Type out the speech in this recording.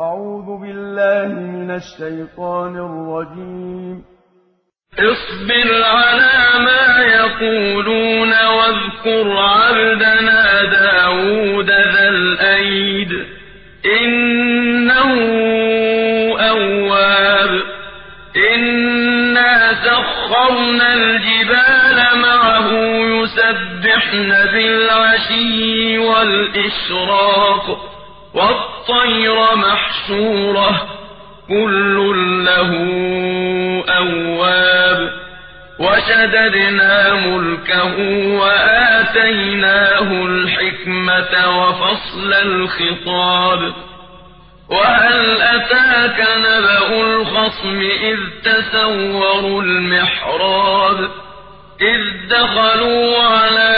أعوذ بالله من الشيطان الرجيم. اصبر على ما يقولون واذكر عبدنا داود ذا الأيد. إنه أواب. إنا سخرنا الجبال معه يسبحن بالعشي والإشراق. والطير محشورة كل له أواب. وشددنا ملكه وآتيناه الحكمة وفصل الخطاب. وهل أتاك نبأ الخصم إذ تسوروا المحراب؟ إذ دخلوا على